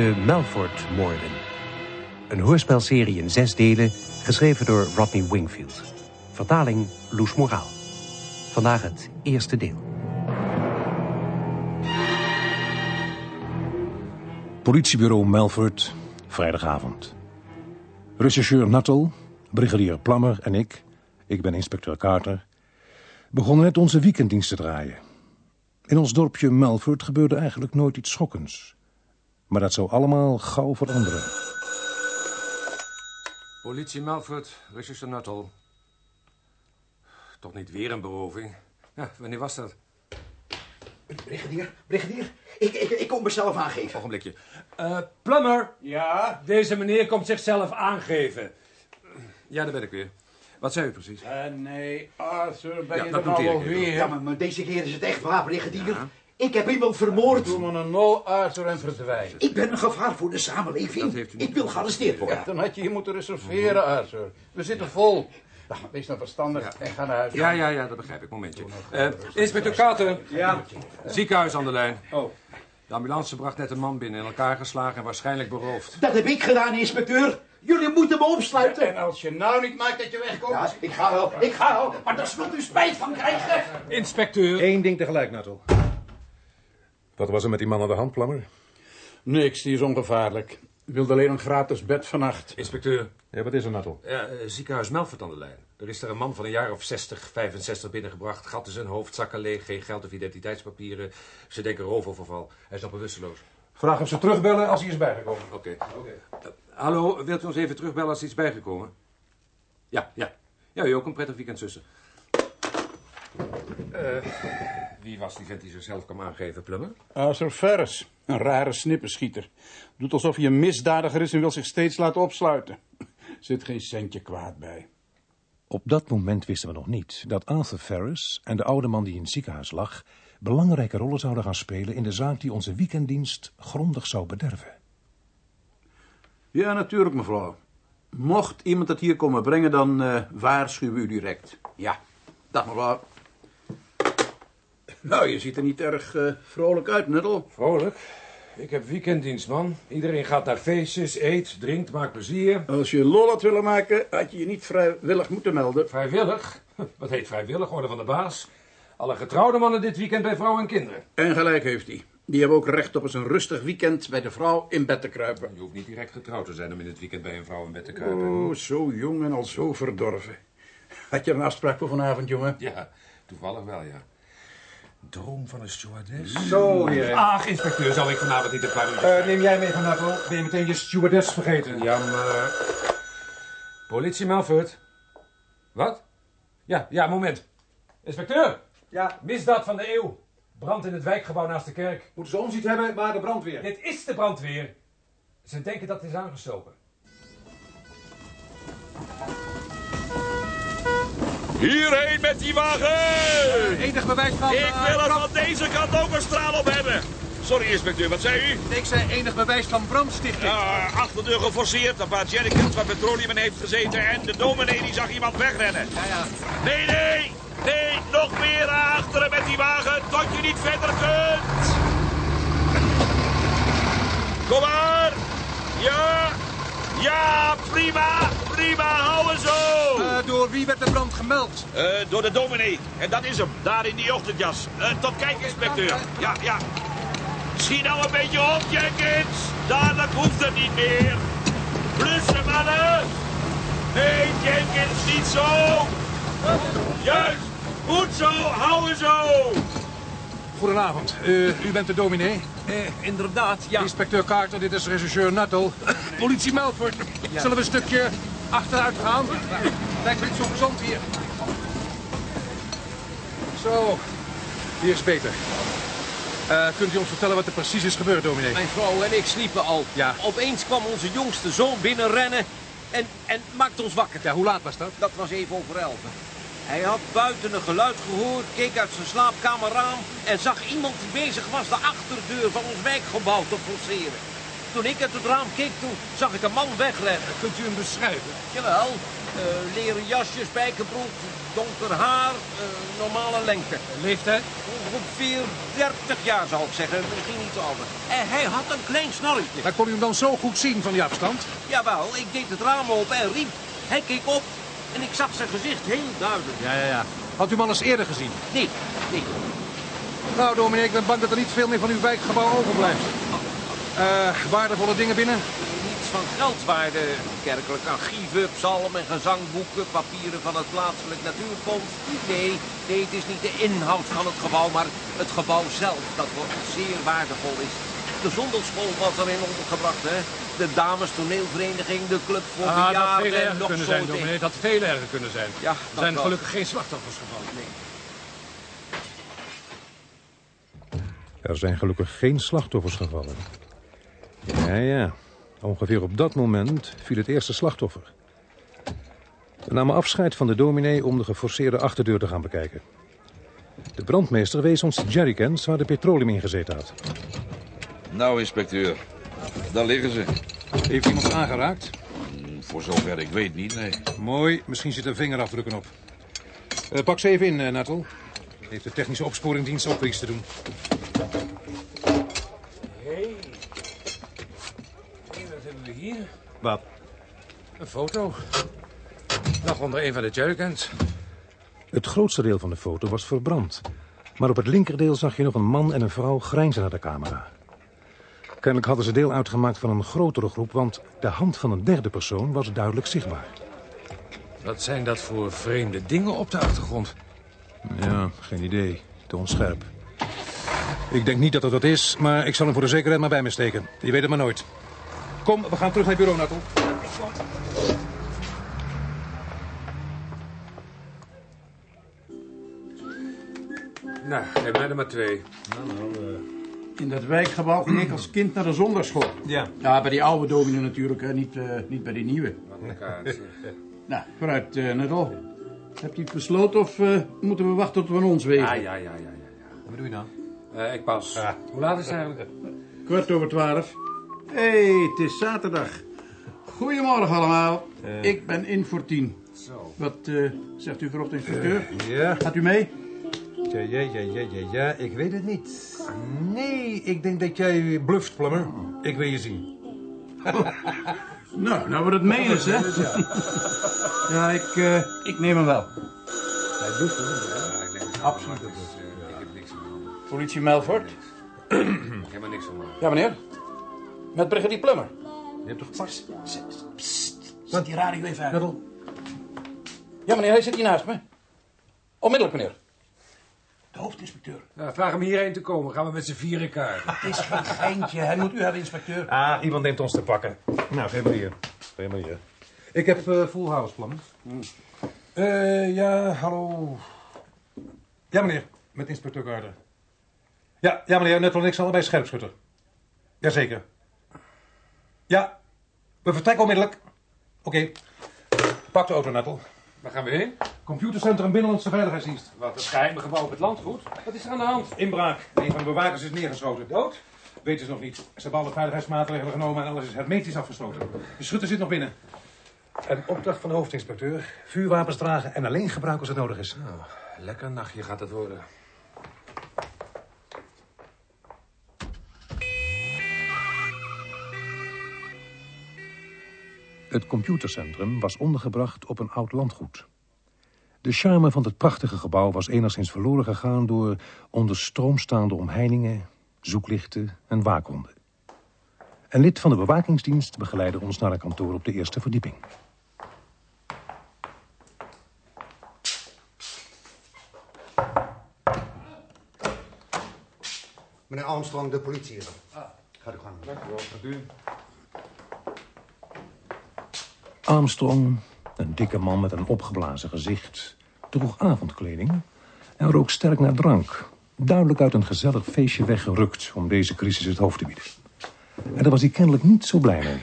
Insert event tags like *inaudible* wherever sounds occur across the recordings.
De Melford-moorden. Een hoorspelserie in zes delen, geschreven door Rodney Wingfield. Vertaling Loes Moraal. Vandaag het eerste deel. Politiebureau Melford, vrijdagavond. Rechercheur Nuttall, brigadier Plammer en ik, ik ben inspecteur Carter, begonnen net onze weekenddienst te draaien. In ons dorpje Melford gebeurde eigenlijk nooit iets schokkends. Maar dat zou allemaal gauw veranderen. Politie Melford, rechercheur Nuttall. Toch niet weer een beroving? Ja, wanneer was dat? Brigadier, brigadier, ik, ik, ik kom mezelf aangeven. Ogenblikje. Eh Plummer, Ja? deze meneer komt zichzelf aangeven. Ja, daar ben ik weer. Wat zei u precies? Eh, nee, Arthur, ben Ja, je dat er nou alweer? Ja, maar, maar deze keer is het echt waar, brigadier. Ik heb iemand vermoord. Doe me een nul, Arthur, en verdwijn. Ik ben een gevaar voor de samenleving. Dat heeft u niet ik wil gearresteerd worden. Ja, dan had je hier moeten reserveren, Arthur. We zitten vol. Nou, wees nou verstandig en ga naar huis. Ja, ja, ja, dat begrijp ik. Momentje. Eh inspecteur Carter. Ja. Ziekenhuis aan de lijn. Oh. De ambulance bracht net een man binnen, in elkaar geslagen en waarschijnlijk beroofd. Dat heb ik gedaan, inspecteur. Jullie moeten me opsluiten. En als je nou niet maakt dat je wegkomt... Ja, ik ga wel, ik ga wel. Maar daar zult u spijt van krijgen. Inspecteur. Eén ding tegelijk, Nuttall. Wat was er met die man aan de hand, Plammer? Niks, die is ongevaarlijk. Ik wilde alleen een gratis bed vannacht. Inspecteur. Ja, wat is er, Nuttall? Ja, eh, ziekenhuis Melford aan de lijn. Er is er een man van een jaar of 60, 65 binnengebracht. Gat in zijn hoofd, zakken leeg, geen geld of identiteitspapieren. Ze denken roofoverval. Hij is nog bewusteloos. Vraag of ze terugbellen als hij is bijgekomen. Oké. Eh, hallo, wilt u ons even terugbellen als er iets bijgekomen? Ja, ja. Ja, u ook een prettig weekend, zussen. Eh, wie was die vent die zichzelf kwam aangeven, Plummer? Arthur Ferris, een rare snipperschieter. Doet alsof hij een misdadiger is en wil zich steeds laten opsluiten. *laughs* Zit geen centje kwaad bij. Op dat moment wisten we nog niet dat Arthur Ferris en de oude man die in het ziekenhuis lag... belangrijke rollen zouden gaan spelen in de zaak die onze weekenddienst grondig zou bederven. Ja, natuurlijk, mevrouw. Mocht iemand het hier komen brengen, dan eh waarschuwen we u direct. Ja, dag mevrouw. Nou, je ziet er niet erg eh, vrolijk uit, Nuddel. Vrolijk. Ik heb weekenddienst, man. Iedereen gaat naar feestjes, eet, drinkt, maakt plezier. Als je lol had willen maken, had je je niet vrijwillig moeten melden. Vrijwillig? *laughs* Wat heet vrijwillig? Orde van de baas. Alle getrouwde mannen dit weekend bij vrouwen en kinderen. En gelijk heeft hij. Die hebben ook recht op eens een rustig weekend bij de vrouw in bed te kruipen. Je hoeft niet direct getrouwd te zijn om in het weekend bij een vrouw in bed te kruipen. Oh, zo jong en al zo verdorven. Had je een afspraak voor vanavond, jongen? Ja, toevallig wel, ja. Droom van een stewardess? Zo, heren. Ach, inspecteur, zou ik vanavond niet een paar uur... Eh, neem jij mee van Napo? Ben je meteen je stewardess vergeten? Jammer. Politie Melford. Wat? Ja, ja, moment. Inspecteur. Ja. Misdaad van de eeuw. Brand in het wijkgebouw naast de kerk. Moeten ze ons iets hebben, maar de brandweer. Dit is de brandweer. Ze denken dat het is aangestoken. Hierheen met die wagen! Enig bewijs van... Ik wil er van deze kant ook een straal op hebben. Sorry, inspecteur, wat zei u? Ik zei enig bewijs van brandstichting. Uh, achterdeur geforceerd, een paar jerrycans waar petroleum in heeft gezeten... en de dominee die zag iemand wegrennen. Ja, ja. Nee, nee, nee, nog meer achteren met die wagen... tot je niet verder kunt. Kom maar. Ja, ja, prima, prima, hou zo. Eh, door wie werd de brand gemeld? Eh, door de dominee. En dat is hem, daar in die ochtendjas. Eh, tot kijk, inspecteur. Ja, ja. Schiet nou een beetje op, Jenkins. Dadelijk hoeft het niet meer. Blussen, mannen. Nee, Jenkins, niet zo. Juist. Goed zo, houden zo. Goedenavond. Eh, u bent de dominee? Eh, inderdaad, ja. Inspecteur Carter, dit is regisseur Nuttall. Politie Melford. Zullen we een stukje achteruit gaan? Lijkt me niet zo gezond hier. Zo, hier is beter. Eh, kunt u ons vertellen wat er precies is gebeurd, dominee? Mijn vrouw en ik sliepen al. Ja. Opeens kwam onze jongste zoon binnenrennen en, en maakte ons wakker. Ja, hoe laat was dat? Dat was even over elf. Hij had buiten een geluid gehoord, keek uit zijn slaapkamerraam en zag iemand die bezig was de achterdeur van ons wijkgebouw te forceren. Toen ik uit het raam keek, toen zag ik een man wegrennen. Kunt u hem beschrijven? Jawel, Eh, leren jasje, spijkerbroek, donker haar, eh, normale lengte. Leeftijd? Ongeveer 30 jaar zou ik zeggen, misschien iets ouder. En hij had een klein snorretje. Maar kon u hem dan zo goed zien van die afstand? Jawel, ik deed het raam open en riep. Hij keek op en ik zag zijn gezicht heel duidelijk. Ja, ja, ja. Had u hem al eens eerder gezien? Nee, nee. Nou, dominee, ik ben bang dat er niet veel meer van uw wijkgebouw overblijft. Eh, waardevolle dingen binnen? Niets van geldwaarde. Kerkelijke archieven, psalmen, gezangboeken, papieren van het plaatselijk natuurfonds. Nee, nee, het is niet de inhoud van het gebouw, maar het gebouw zelf dat voor zeer waardevol is. De zondagschool was erin ondergebracht, hè. De dames toneelvereniging, de club voor Ah, dat veel nog kunnen zo zijn, dingen. dominee. Dat veel erger kunnen zijn. Ja, er zijn wel. gelukkig geen slachtoffers gevallen. Er zijn gelukkig geen slachtoffers gevallen. Ja, ja. Ongeveer op dat moment viel het eerste slachtoffer. We namen afscheid van de dominee om de geforceerde achterdeur te gaan bekijken. De brandmeester wees ons jerrycans waar de petroleum in gezeten had. Nou, inspecteur. Daar liggen ze. Heeft iemand aangeraakt? Voor zover ik weet niet, nee. Mooi, misschien zitten vingerafdrukken op. Eh, pak ze even in, uh, Nattel. Heeft de technische opsporingdienst ook weer iets te doen. Hé. Hey, wat hebben we hier? Wat? Een foto. Nog onder een van de jerrycans. Het grootste deel van de foto was verbrand. Maar op het linkerdeel zag je nog een man en een vrouw grijnzen naar de camera. Kennelijk hadden ze deel uitgemaakt van een grotere groep... want de hand van een derde persoon was duidelijk zichtbaar. Wat zijn dat voor vreemde dingen op de achtergrond? Ja, geen idee. Te onscherp. Ik denk niet dat het dat is, maar ik zal hem voor de zekerheid maar bij me steken. Je weet het maar nooit. Kom, we gaan terug naar het bureau, Nattel. Nou, geef mij er maar twee. In dat wijkgebouw ging ik als kind naar de zondagschool. Ja. Ja, bij die oude dominee natuurlijk, hè. Niet, eh, niet bij die nieuwe. Wat een kaart. Nou, vooruit, eh Nettel. Hebt u het besloten of eh, moeten we wachten tot we aan ons weten? Ja, ja, ja, ja, ja. Wat doe je nou? Eh, ik pas. Hoe laat is het eigenlijk? Kwart over twaalf. Hé, hey, het is zaterdag. Goedemorgen allemaal. Ik ben in voor tien. Zo. Wat eh, zegt u voorop, inspecteur? Ja, Gaat u mee? ja, ja, ja, ja, ja, ja, ik weet het niet. Nee, ik denk dat jij bluft, Plummer. Ik wil je zien. *laughs* Nou, nou wordt het menens, hè? *laughs* Ja, ik, eh, ik neem hem wel. Ik denk het Absoluut. Ik heb niks aan Politie Melfort. *clears throat* Helemaal niks aan Ja, meneer. Met brigadier Plummer. Je hebt toch vast... Zet die radio even uit. Ja, meneer, hij zit hier naast me. Onmiddellijk, meneer. De hoofdinspecteur. Nou, vraag hem hierheen te komen. Gaan we met z'n vieren kaart. Het is geen geintje. Hij moet u hebben, inspecteur. Ah, iemand neemt ons te pakken. Nou, geef maar hier. Geef maar hier. Ik heb uh, full house. Eh, ja, hallo. Ja, meneer. Met inspecteur Garder. Ja, ja, meneer. Net wel niks allebei scherpschutter. Jazeker. Ja, we vertrekken onmiddellijk. Oké. Pak de auto, Nettel. Waar gaan we heen? Computercentrum Binnenlandse Veiligheidsdienst. Wat, het geheime gebouw op het landgoed? Wat is er aan de hand? Inbraak. Een van de bewakers is neergeschoten. Dood? Weten ze nog niet. Ze hebben alle veiligheidsmaatregelen genomen en alles is hermetisch afgesloten. De schutter zit nog binnen. Een opdracht van de hoofdinspecteur. Vuurwapens dragen en alleen gebruiken als het nodig is. Nou, lekker nachtje gaat het worden. Het computercentrum was ondergebracht op een oud landgoed. De charme van het prachtige gebouw was enigszins verloren gegaan... door onder stroom staande omheiningen, zoeklichten en waakhonden. Een lid van de bewakingsdienst begeleidde ons naar een kantoor op de eerste verdieping. Meneer Armstrong, de politie hier. Gaat u gang. Armstrong, een dikke man met een opgeblazen gezicht, droeg avondkleding en rook sterk naar drank. Duidelijk uit een gezellig feestje weggerukt om deze crisis het hoofd te bieden. En daar was hij kennelijk niet zo blij mee.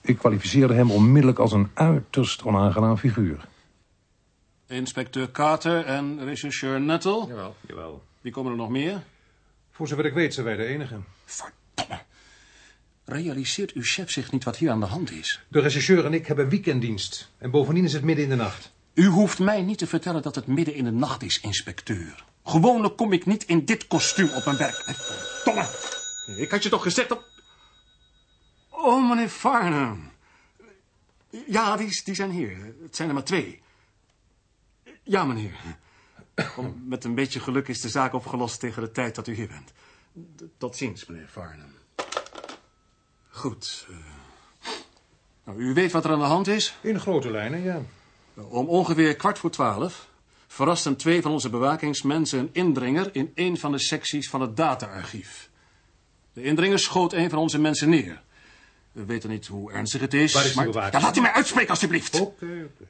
Ik kwalificeerde hem onmiddellijk als een uiterst onaangenaam figuur. Inspecteur Carter en rechercheur Nettle. Jawel. Jawel. Wie komen er nog meer? Voor zover ik weet zijn wij de enige. Realiseert uw chef zich niet wat hier aan de hand is? De rechercheur en ik hebben weekenddienst. En bovendien is het midden in de nacht. U hoeft mij niet te vertellen dat het midden in de nacht is, inspecteur. Gewoonlijk kom ik niet in dit kostuum op mijn werk. Domme! Ik had je toch gezegd dat... Oh, meneer Farnham. Ja, die, die zijn hier. Het zijn er maar twee. Ja, meneer. Om, met een beetje geluk is de zaak opgelost tegen de tijd dat u hier bent. Tot ziens, meneer Farnham. Goed. Uh, nou, u weet wat er aan de hand is? In grote lijnen, ja. Om ongeveer kwart voor twaalf verrasten twee van onze bewakingsmensen een indringer in een van de secties van het dataarchief. De indringer schoot een van onze mensen neer. We weten niet hoe ernstig het is. Waar is maar... Ja, laat u mij uitspreken, alstublieft. Oké, okay, oké. Okay.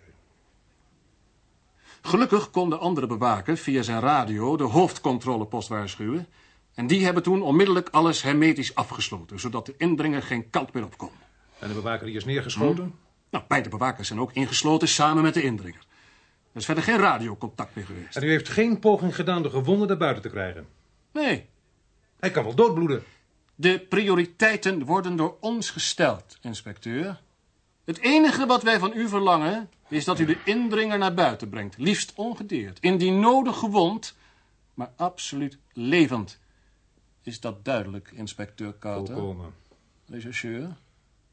Gelukkig kon de andere bewaker via zijn radio de hoofdcontrolepost waarschuwen. En die hebben toen onmiddellijk alles hermetisch afgesloten, zodat de indringer geen kant meer op kon. En de bewaker die is neergeschoten? Hm? Nou, beide bewakers zijn ook ingesloten samen met de indringer. Er is verder geen radiocontact meer geweest. En u heeft geen poging gedaan de gewonden naar buiten te krijgen? Nee. Hij kan wel doodbloeden. De prioriteiten worden door ons gesteld, inspecteur. Het enige wat wij van u verlangen is dat u de indringer naar buiten brengt. Liefst ongedeerd. Indien nodig gewond, maar absoluut levend. Is dat duidelijk, inspecteur Carter? Volkomen. Rechercheur?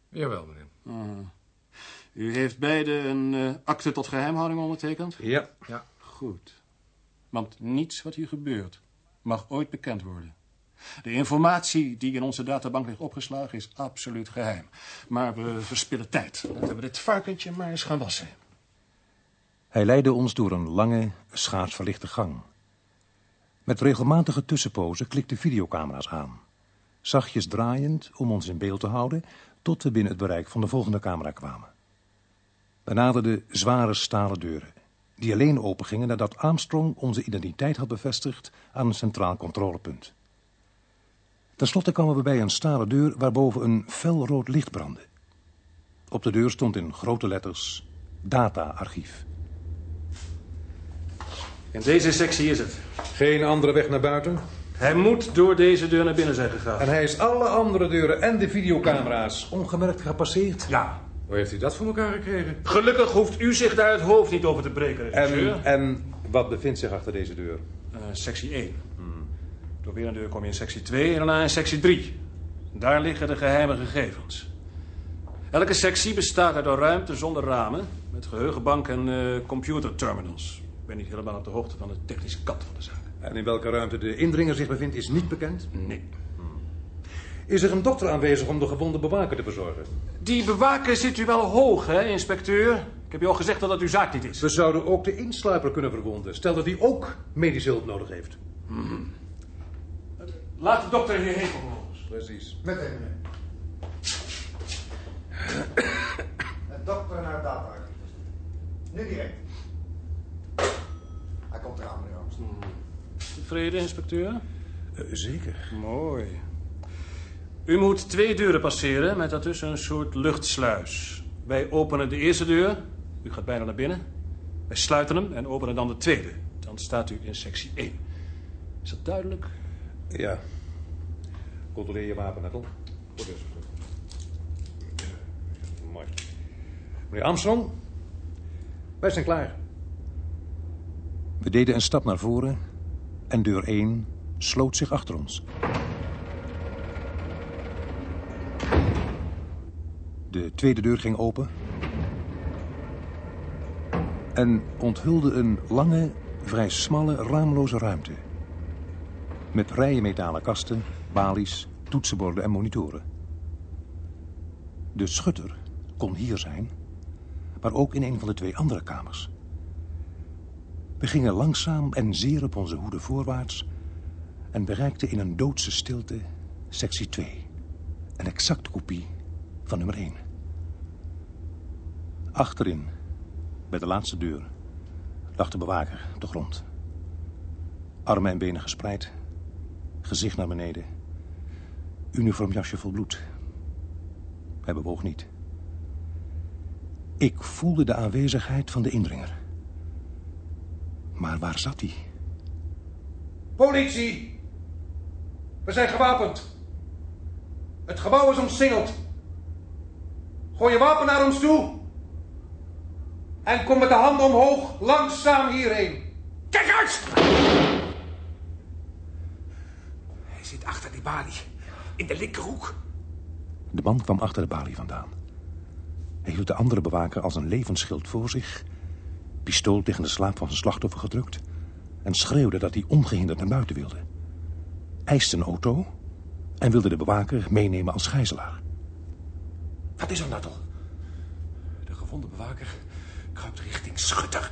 Jawel, meneer. Uh, u heeft beide een uh, akte tot geheimhouding ondertekend? Ja. ja. Goed. Want niets wat hier gebeurt mag ooit bekend worden. De informatie die in onze databank ligt opgeslagen is absoluut geheim. Maar we verspillen tijd. Laten we dit varkentje maar eens gaan wassen. Hij leidde ons door een lange, schaarsverlichte gang. Met regelmatige tussenpozen klikten videocamera's aan. Zachtjes draaiend om ons in beeld te houden... tot we binnen het bereik van de volgende camera kwamen. We naderden zware stalen deuren... die alleen opengingen nadat Armstrong onze identiteit had bevestigd... aan een centraal controlepunt. Ten slotte kwamen we bij een stalen deur waarboven een felrood licht brandde. Op de deur stond in grote letters data-archief. In deze sectie is het. Geen andere weg naar buiten? Hij moet door deze deur naar binnen zijn gegaan. En hij is alle andere deuren en de videocamera's ongemerkt gepasseerd? Ja. Hoe heeft u dat voor elkaar gekregen? Gelukkig hoeft u zich daar het hoofd niet over te breken, en, en wat bevindt zich achter deze deur? Uh, sectie 1. Hmm. Door weer een deur kom je in sectie 2 en daarna in sectie 3. Daar liggen de geheime gegevens. Elke sectie bestaat uit een ruimte zonder ramen... met geheugenbank en uh, computerterminals. Ik ben niet helemaal op de hoogte van de technische kant van de zaak. En in welke ruimte de indringer zich bevindt is niet bekend? Nee. Hmm. Is er een dokter aanwezig om de gewonde bewaker te verzorgen? Die bewaker zit u wel hoog, hè, inspecteur? Ik heb u al gezegd dat dat uw zaak niet is. We zouden ook de insluiper kunnen verwonden. Stel dat hij ook medische hulp nodig heeft. Hmm. Laat de dokter hierheen komen. Precies. Meteen, meneer. *coughs* De dokter naar data. Nu direct. Hij komt eraan, meneer Armstrong. Tevreden, inspecteur? Uh, zeker. Mooi. U moet twee deuren passeren met daartussen een soort luchtsluis. Wij openen de eerste deur. U gaat bijna naar binnen. Wij sluiten hem en openen dan de tweede. Dan staat u in sectie 1. Is dat duidelijk? Ja. Controleer je wapen, Nettel. Goed is Mooi. Meneer Armstrong, wij zijn klaar. We deden een stap naar voren en deur 1 sloot zich achter ons. De tweede deur ging open en onthulde een lange, vrij smalle, raamloze ruimte. Met rijen metalen kasten, balies, toetsenborden en monitoren. De schutter kon hier zijn, maar ook in een van de twee andere kamers. We gingen langzaam en zeer op onze hoede voorwaarts... en bereikten in een doodse stilte sectie 2. Een exacte kopie van nummer 1. Achterin, bij de laatste deur, lag de bewaker op de grond. Armen en benen gespreid, gezicht naar beneden. Uniformjasje vol bloed. Hij bewoog niet. Ik voelde de aanwezigheid van de indringer. Maar waar zat hij? Politie! We zijn gewapend. Het gebouw is omsingeld. Gooi je wapen naar ons toe. En kom met de handen omhoog langzaam hierheen. Kijk uit! Hij zit achter die balie. In de linkerhoek. De man kwam achter de balie vandaan. Hij hield de andere bewaker als een levensschild voor zich... pistool tegen de slaap van zijn slachtoffer gedrukt... en schreeuwde dat hij ongehinderd naar buiten wilde. Eiste een auto en wilde de bewaker meenemen als gijzelaar. Wat is er, Nattel? De gewonde bewaker kruipt richting Schutter.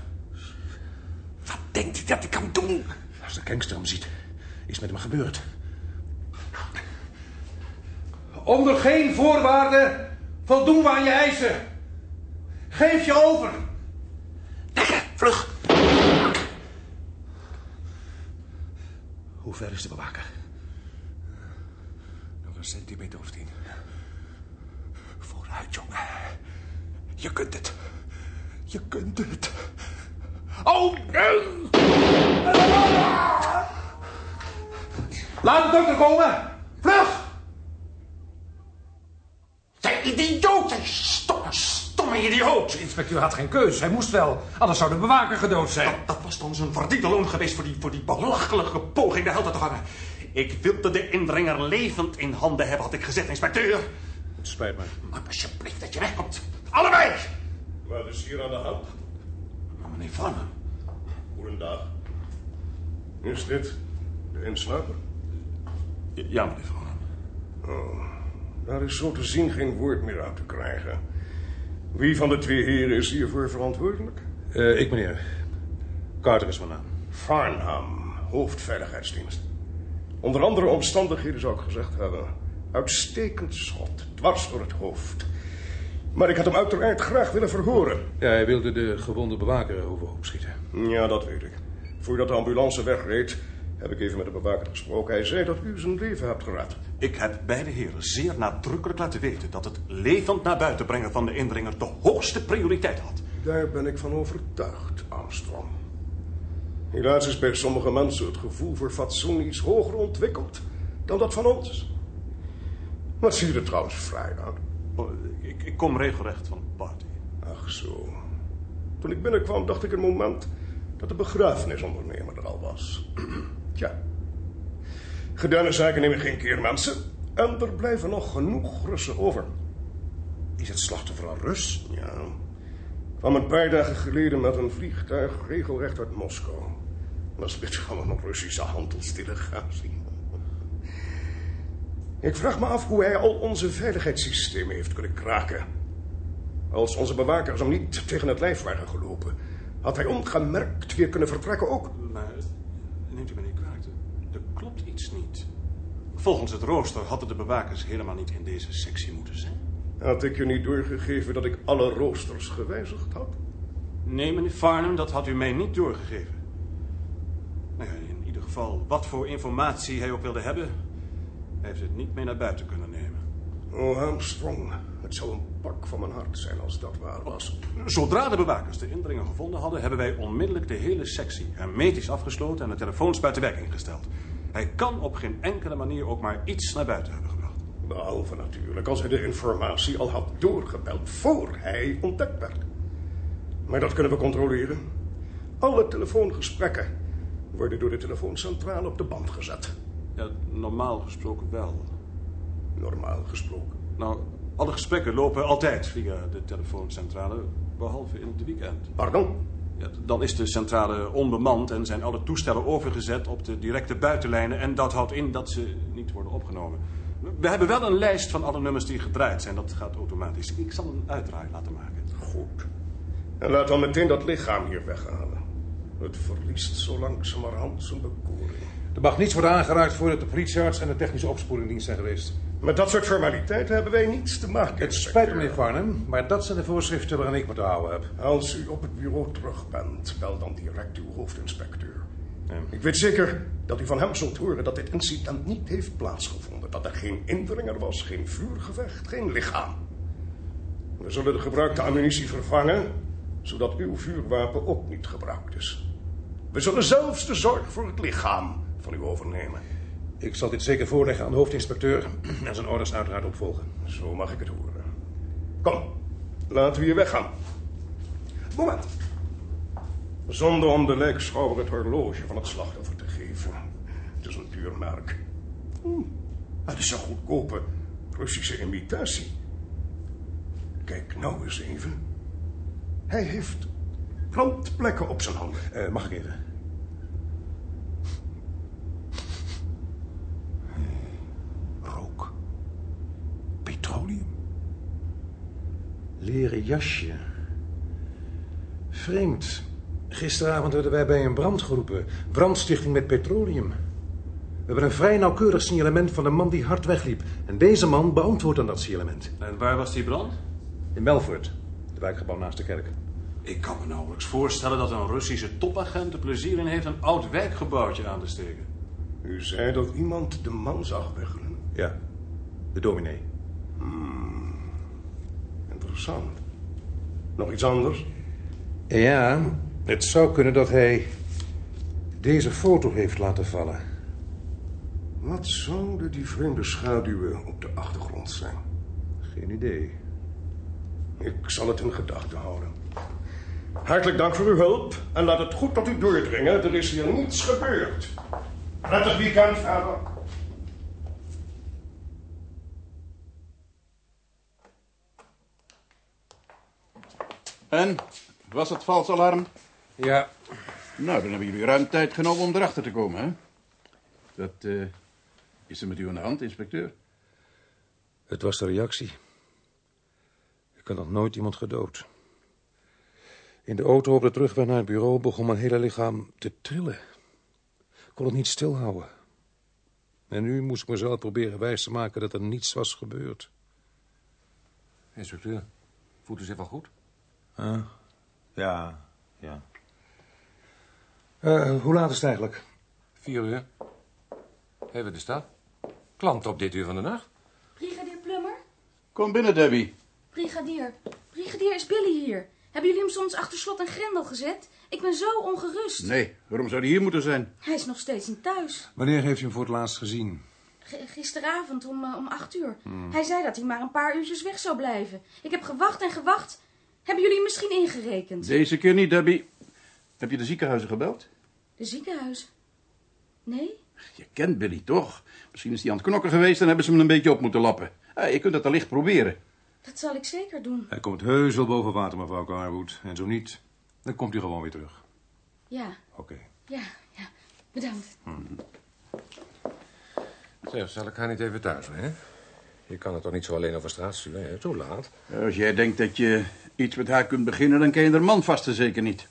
Wat denkt hij dat hij kan doen? Als de gangster hem ziet, is met hem gebeurd. Onder geen voorwaarden voldoen we aan je eisen. Geef je over. Vlug! Hoe ver is de bewaker? Nog een centimeter of tien. Vooruit, jongen. Je kunt het. Je kunt het. Oh, nee! Laat de dokter komen. Vlug! Jij idioot! Jij stomme, stomme idioot! De inspecteur had geen keus. Hij moest wel. Anders zou de bewaker gedood zijn. Dat was dan zijn verdiende loon geweest voor die, voor die belachelijke poging de helden te vangen. Ik wilde de indringer levend in handen hebben, had ik gezegd, inspecteur. Het spijt me. Maar alsjeblieft dat je wegkomt. Allebei! Wat is hier aan de hand? Meneer Vannem. Goedendag. Is dit de insnapper? Ja, meneer Vannem. Oh, daar is zo te zien geen woord meer uit te krijgen. Wie van de twee heren is hiervoor verantwoordelijk? Uh, ik, meneer. Carter is mijn naam. Farnham, hoofdveiligheidsdienst. Onder andere omstandigheden zou ik gezegd hebben. Uitstekend schot, dwars door het hoofd. Maar ik had hem uiteraard graag willen verhoren. Ja, hij wilde de gewonde bewaker overhoop schieten. Ja, dat weet ik. Voordat de ambulance wegreed, heb ik even met de bewaker gesproken. Hij zei dat u zijn leven hebt gered. Ik heb beide heren zeer nadrukkelijk laten weten... dat het levend naar buiten brengen van de indringer de hoogste prioriteit had. Daar ben ik van overtuigd, Armstrong. Helaas is bij sommige mensen het gevoel voor fatsoen iets hoger ontwikkeld dan dat van ons. Wat zie je er trouwens vrij uit? Oh, ik, ik, kom regelrecht van de party. Ach zo. Toen ik binnenkwam dacht ik een moment dat de begrafenis ondernemer er al was. Tja. Gedane zaken nemen geen keer mensen. En er blijven nog genoeg Russen over. Is het slachtoffer een Rus? Ja. Kwam een paar dagen geleden met een vliegtuig regelrecht uit Moskou. Was lid van een Russische handelsdelegatie. *laughs* Ik vraag me af hoe hij al onze veiligheidssystemen heeft kunnen kraken. Als onze bewakers hem niet tegen het lijf waren gelopen, had hij ongemerkt weer kunnen vertrekken ook. Maar neemt u me niet kwalijk, iets niet. Volgens het rooster hadden de bewakers helemaal niet in deze sectie moeten zijn. Had ik je niet doorgegeven dat ik alle roosters gewijzigd had? Nee, meneer Farnham, dat had u mij niet doorgegeven. Nou ja, in ieder geval, wat voor informatie hij ook wilde hebben... hij heeft het niet mee naar buiten kunnen nemen. Oh, Armstrong, het zou een pak van mijn hart zijn als dat waar was. Zodra de bewakers de indringer gevonden hadden... hebben wij onmiddellijk de hele sectie hermetisch afgesloten... en de telefoons buiten werking gesteld. Hij kan op geen enkele manier ook maar iets naar buiten hebben gebracht. Behalve natuurlijk als hij de informatie al had doorgebeld voor hij ontdekt werd. Maar dat kunnen we controleren. Alle telefoongesprekken worden door de telefooncentrale op de band gezet. Ja, normaal gesproken wel. Normaal gesproken? Nou, alle gesprekken lopen altijd via de telefooncentrale, behalve in het weekend. Pardon? Ja, dan is de centrale onbemand en zijn alle toestellen overgezet op de directe buitenlijnen. En dat houdt in dat ze niet worden opgenomen. We hebben wel een lijst van alle nummers die gedraaid zijn. Dat gaat automatisch. Ik zal een uitdraai laten maken. Goed. En laat dan meteen dat lichaam hier weghalen. Het verliest zo langzamerhand zijn bekoring. Er mag niets worden aangeraakt voordat de politiearts en de technische opsporingdienst zijn geweest. Met dat soort formaliteiten hebben wij niets te maken. Het spijt me, meneer Farnham, maar dat zijn de voorschriften waarin ik me te houden heb. Als u op het bureau terug bent, bel dan direct uw hoofdinspecteur. Ik weet zeker dat u van hem zult horen dat dit incident niet heeft plaatsgevonden. Dat er geen indringer was, geen vuurgevecht, geen lichaam. We zullen de gebruikte ammunitie vervangen, zodat uw vuurwapen ook niet gebruikt is. We zullen zelfs de zorg voor het lichaam van u overnemen. Ik zal dit zeker voorleggen aan de hoofdinspecteur *clears throat* en zijn orders uiteraard opvolgen. Zo mag ik het horen. Kom, laten we hier weggaan. Moment. Zonder om de lijkschouwer het horloge van het slachtoffer te geven. Het is een duur merk. Hm, het is een goedkope Russische imitatie. Kijk nou eens even. Hij heeft brandplekken op zijn handen. Uh, mag ik even? Rook. Petroleum. Leren jasje. Vreemd. Gisteravond werden wij bij een brand geroepen. Brandstichting met petroleum. We hebben een vrij nauwkeurig signalement van een man die hard wegliep. En deze man beantwoordt aan dat signalement. En waar was die brand? In Melfort, de wijkgebouw naast de kerk. Ik kan me nauwelijks voorstellen dat een Russische topagent er plezier in heeft een oud wijkgebouwtje aan te steken. U zei dat iemand de man zag weggelen. Ja, de dominee. Hmm, interessant. Nog iets anders? Ja, het zou kunnen dat hij deze foto heeft laten vallen. Wat zouden die vreemde schaduwen op de achtergrond zijn? Geen idee. Ik zal het in gedachten houden. Hartelijk dank voor uw hulp en laat het goed tot u doordringen. Er is hier niets gebeurd. Prettig weekend, vader. En, was het vals alarm? Ja. Nou, dan hebben jullie ruim tijd genomen om erachter te komen, hè? Wat uh, is er met u aan de hand, inspecteur? Het was de reactie. Ik had nog nooit iemand gedood. In de auto op de terugweg naar het bureau begon mijn hele lichaam te trillen. Ik kon het niet stilhouden. En nu moest ik mezelf proberen wijs te maken dat er niets was gebeurd. Inspecteur, voelt u zich wel goed? Uh, ja, ja. Uh, hoe laat is het eigenlijk? Vier uur. Hebben we de stad? Klant op dit uur van de nacht? Brigadier Plummer? Kom binnen, Debbie. Brigadier. Brigadier, is Billy hier? Hebben jullie hem soms achter slot en grendel gezet? Ik ben zo ongerust. Nee, waarom zou hij hier moeten zijn? Hij is nog steeds niet thuis. Wanneer heeft u hem voor het laatst gezien? G gisteravond om, uh, om acht uur. Hmm. Hij zei dat hij maar een paar uurtjes weg zou blijven. Ik heb gewacht en gewacht. Hebben jullie hem misschien ingerekend? Deze keer niet, Debbie. Heb je de ziekenhuizen gebeld? De ziekenhuizen? Nee? Je kent Billy toch? Misschien is hij aan het knokken geweest en hebben ze hem een beetje op moeten lappen. Je kunt het allicht proberen. Dat zal ik zeker doen. Hij komt heus wel boven water, mevrouw Carwood. En zo niet, dan komt hij gewoon weer terug. Ja. Oké. Ja, ja. Bedankt. Hmm. Zeg, zal ik haar niet even thuis, hè? Je kan het toch niet zo alleen over straat sturen, hè? Zo laat. Als jij denkt dat je iets met haar kunt beginnen, dan ken je er man vast zeker niet.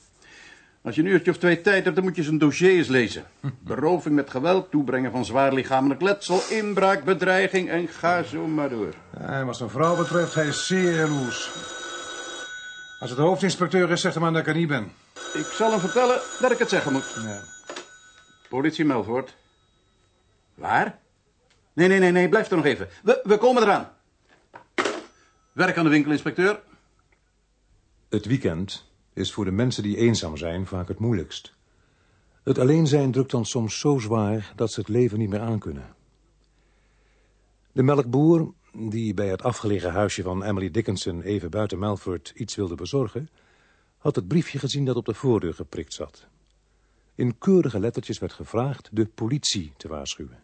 Als je een uurtje of twee tijd hebt, dan moet je zijn dossier eens lezen. *laughs* Beroving met geweld, toebrengen van zwaar lichamelijk letsel, inbraak, bedreiging en ga zo maar door. Ja, wat zijn vrouw betreft, hij is zeer jaloers. Als het de hoofdinspecteur is, zegt hem aan dat ik er niet ben. Ik zal hem vertellen dat ik het zeggen moet. Ja. Politie Melvoort. Waar? Nee, nee, nee, nee, blijf er nog even. We, we komen eraan. Werk aan de winkel, inspecteur. Het weekend is voor de mensen die eenzaam zijn vaak het moeilijkst. Het alleen zijn drukt dan soms zo zwaar dat ze het leven niet meer aankunnen. De melkboer, die bij het afgelegen huisje van Emily Dickinson even buiten Melford iets wilde bezorgen, had het briefje gezien dat op de voordeur geprikt zat. In keurige lettertjes werd gevraagd de politie te waarschuwen.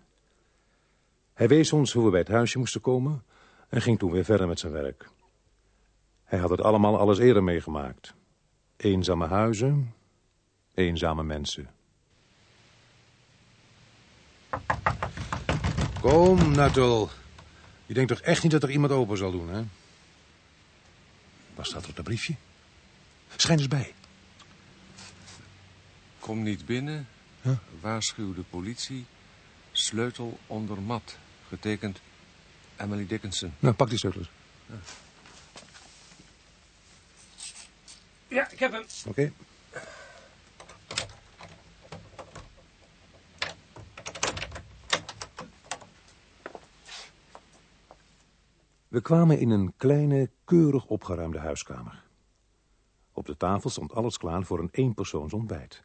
Hij wees ons hoe we bij het huisje moesten komen en ging toen weer verder met zijn werk. Hij had het allemaal alles eerder meegemaakt. Eenzame huizen, eenzame mensen. Kom, Nuttall. Je denkt toch echt niet dat er iemand open zal doen, hè? Wat staat er op dat briefje? Schijn eens bij. Kom niet binnen. Huh? Waarschuw de politie. Sleutel onder mat. Getekend Emily Dickinson. Nou, pak die sleutels. Ja. Ja, ik heb hem. Oké. Okay. We kwamen in een kleine, keurig opgeruimde huiskamer. Op de tafel stond alles klaar voor een eenpersoons ontbijt.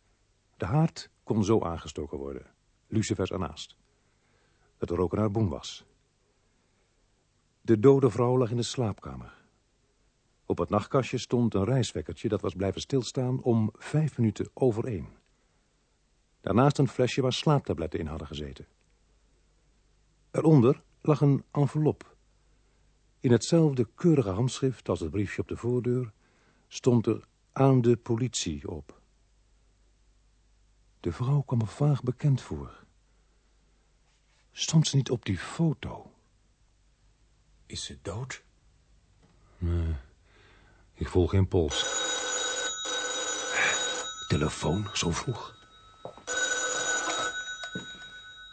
De haard kon zo aangestoken worden. Lucifers ernaast. Dat de rokenaar Boen was. De dode vrouw lag in de slaapkamer. Op het nachtkastje stond een reiswekkertje dat was blijven stilstaan om vijf minuten over één. Daarnaast een flesje waar slaaptabletten in hadden gezeten. Eronder lag een envelop. In hetzelfde keurige handschrift als het briefje op de voordeur stond er aan de politie op. De vrouw kwam me vaag bekend voor. Stond ze niet op die foto? Is ze dood? Nee, ik voel geen pols. Telefoon, zo vroeg.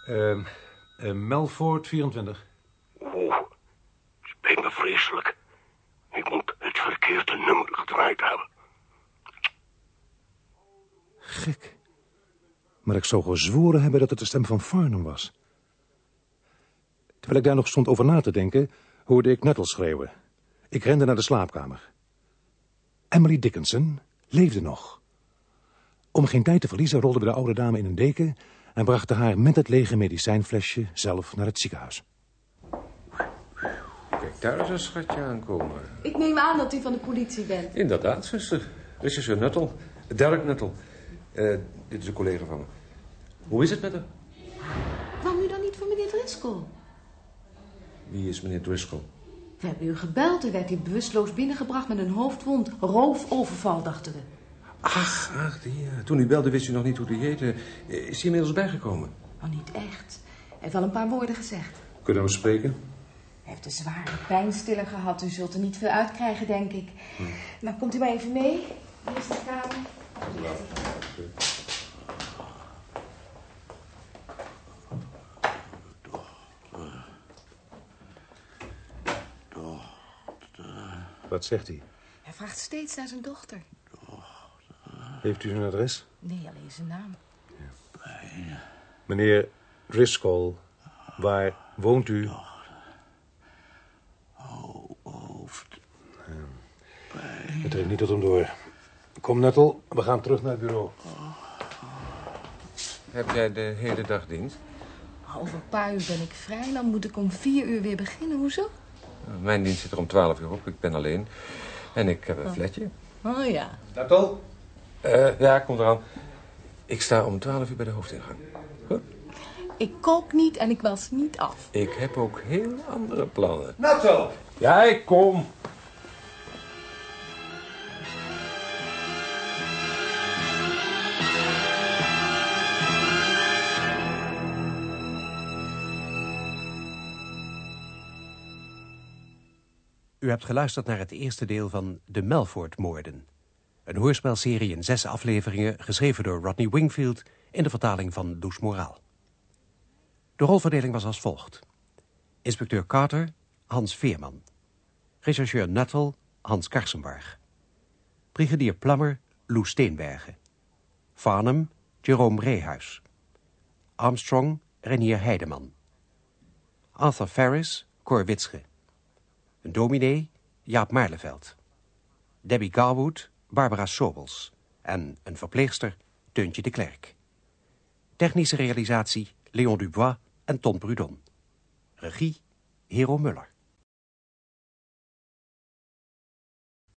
Uh, uh, Melford 24. Oh, spijt me vreselijk. Ik moet het verkeerde nummer gedraaid hebben. Gek. Maar ik zou gezworen hebben dat het de stem van Farnham was. Terwijl ik daar nog stond over na te denken, hoorde ik Nettle schreeuwen. Ik rende naar de slaapkamer. Emily Dickinson leefde nog. Om geen tijd te verliezen rolden we de oude dame in een deken... en brachten haar met het lege medicijnflesje zelf naar het ziekenhuis. Kijk, daar is een schatje aankomen. Ik neem aan dat u van de politie bent. Inderdaad, zuster. Regisseur Nuttel. Derek Nuttel. Uh, dit is een collega van me. Hoe is het met haar? Kwam u dan niet voor meneer Driscoll? Wie is meneer Driscoll? We hebben u gebeld. en werd hij bewusteloos binnengebracht met een hoofdwond. Roofoverval, dachten we. Ach, ach die, uh, toen u belde wist u nog niet hoe die heette. Is hij inmiddels bijgekomen? Oh, niet echt. Hij heeft wel een paar woorden gezegd. Kunnen we spreken? Hij heeft een zware pijnstiller gehad. U zult er niet veel uitkrijgen, denk ik. Hm. Nou, komt u maar even mee. Hier is de kamer. Ja. Wat zegt hij? Hij vraagt steeds naar zijn dochter. Heeft u zijn adres? Nee, alleen zijn naam. Ja. Meneer Driscoll, waar woont u? Hoofd. Het trekt niet tot hem door. Kom, Nettel, we gaan terug naar het bureau. Heb jij de hele dag dienst? Over een paar uur ben ik vrij. Dan moet ik om vier uur weer beginnen. Hoezo? Mijn dienst zit er om twaalf uur op. Ik ben alleen. En ik heb een oh. fletje. Oh ja. Nettel? Uh, ja, komt eraan. Ik sta om twaalf uur bij de hoofdingang. Goed? Ik kook niet en ik was niet af. Ik heb ook heel andere plannen. Nettel! Ja, ik kom. U hebt geluisterd naar het eerste deel van De Melford-moorden. Een hoorspelserie in zes afleveringen, geschreven door Rodney Wingfield... in de vertaling van Loes Moraal. De rolverdeling was als volgt. Inspecteur Carter, Hans Veerman. Rechercheur Nuttall, Hans Karsenbarg. Brigadier Plammer, Loes Steenbergen. Farnham, Jerome Reehuis. Armstrong, Renier Heideman. Arthur Ferris, Cor Witsche. Dominee, Jaap Maarleveld. Debbie Garwood, Barbara Sobels. En een verpleegster, Teuntje de Klerk. Technische realisatie, Leon Dubois en Ton Prudon. Regie, Hero Muller.